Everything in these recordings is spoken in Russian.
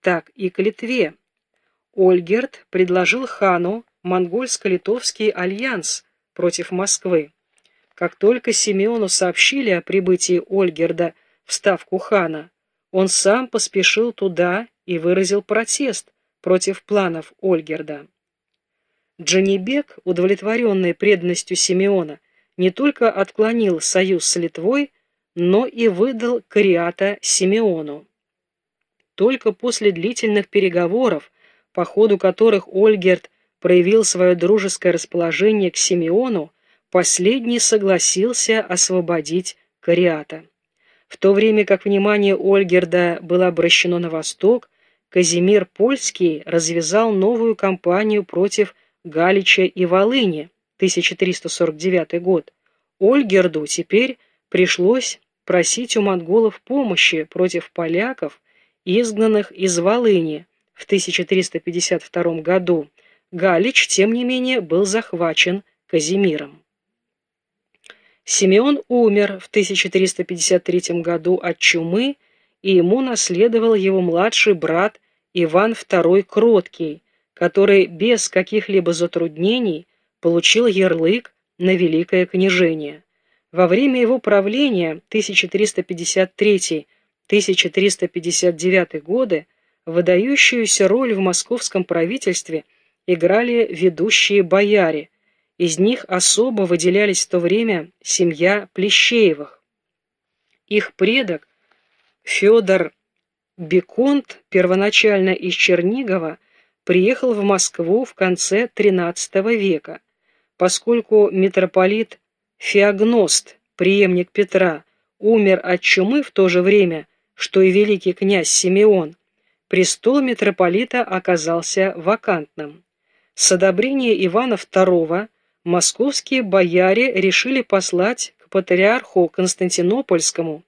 так и к Литве. Ольгерт предложил хану монгольско-литовский альянс против Москвы. Как только Симеону сообщили о прибытии Ольгерда в ставку хана, он сам поспешил туда и выразил протест против планов Ольгерда. Джанибек, удовлетворенный преданностью Симеона, не только отклонил союз с Литвой, но и выдал Кариата Симеону. Только после длительных переговоров, по ходу которых Ольгерт проявил свое дружеское расположение к Симеону, последний согласился освободить Кариата. В то время как внимание Ольгерда было обращено на восток, Казимир Польский развязал новую кампанию против Галича и Волыни, 1349 год. Ольгерду теперь пришлось просить у монголов помощи против поляков, изгнанных из Волыни в 1352 году. Галич, тем не менее, был захвачен Казимиром. Симеон умер в 1353 году от чумы, и ему наследовал его младший брат Иван II Кроткий, который без каких-либо затруднений получил ярлык на Великое княжение. Во время его правления 1353-1359 годы выдающуюся роль в московском правительстве играли ведущие бояре, из них особо выделялись в то время семья Плещеевых. Их предок Федор Беконт, первоначально из Чернигова, приехал в Москву в конце XIII века, поскольку митрополит Феогност, преемник Петра, умер от чумы в то же время, что и великий князь Симеон, престол митрополита оказался вакантным. С одобрения Ивана II московские бояре решили послать к патриарху Константинопольскому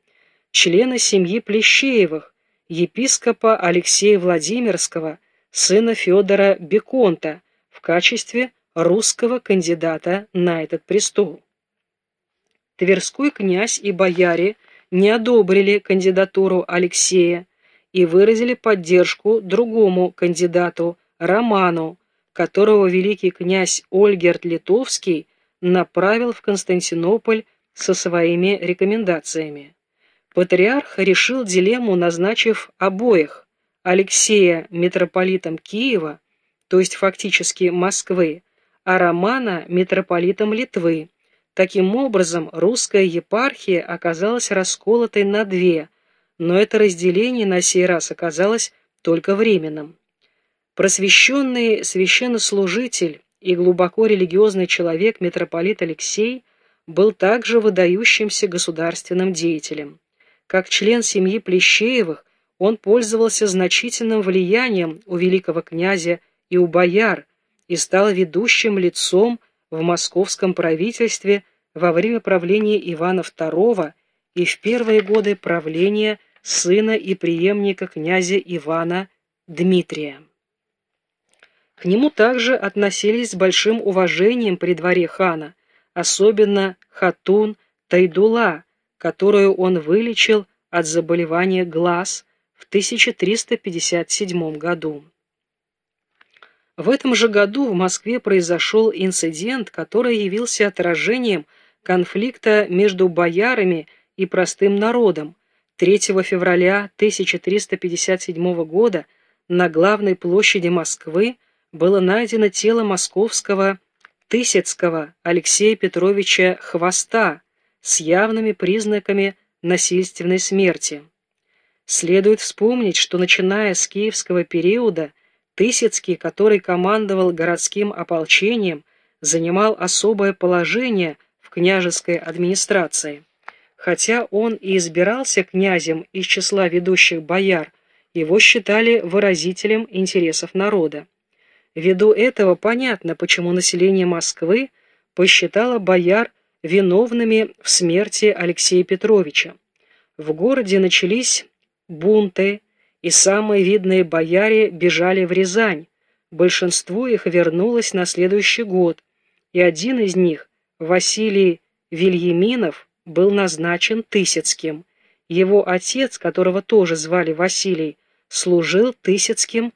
члена семьи Плещеевых, епископа Алексея Владимирского, сына Федора Беконта, в качестве русского кандидата на этот престол. Тверской князь и бояре не одобрили кандидатуру Алексея и выразили поддержку другому кандидату Роману, которого великий князь Ольгерт Литовский направил в Константинополь со своими рекомендациями. Патриарх решил дилемму, назначив обоих Алексея митрополитом Киева, то есть фактически Москвы, а Романа митрополитом Литвы. Таким образом, русская епархия оказалась расколотой на две, но это разделение на сей раз оказалось только временным. Просвещенный священнослужитель и глубоко религиозный человек митрополит Алексей был также выдающимся государственным деятелем. Как член семьи Плещеевых он пользовался значительным влиянием у великого князя и у бояр и стал ведущим лицом в московском правительстве во время правления Ивана II и в первые годы правления сына и преемника князя Ивана Дмитрия. К нему также относились с большим уважением при дворе хана, особенно Хатун Тайдула, которую он вылечил от заболевания глаз в 1357 году. В этом же году в Москве произошел инцидент, который явился отражением конфликта между боярами и простым народом. 3 февраля 1357 года на главной площади Москвы было найдено тело московского Тысяцкого Алексея Петровича Хвоста с явными признаками насильственной смерти. Следует вспомнить, что начиная с киевского периода Тысяцкий, который командовал городским ополчением, занимал особое положение в княжеской администрации. Хотя он и избирался князем из числа ведущих бояр, его считали выразителем интересов народа. Ввиду этого понятно, почему население Москвы посчитало бояр виновными в смерти Алексея Петровича. В городе начались бунты, и самые видные бояре бежали в Рязань. Большинство их вернулось на следующий год, и один из них, Василий Вильяминов, был назначен Тысяцким. Его отец, которого тоже звали Василий, служил Тысяцким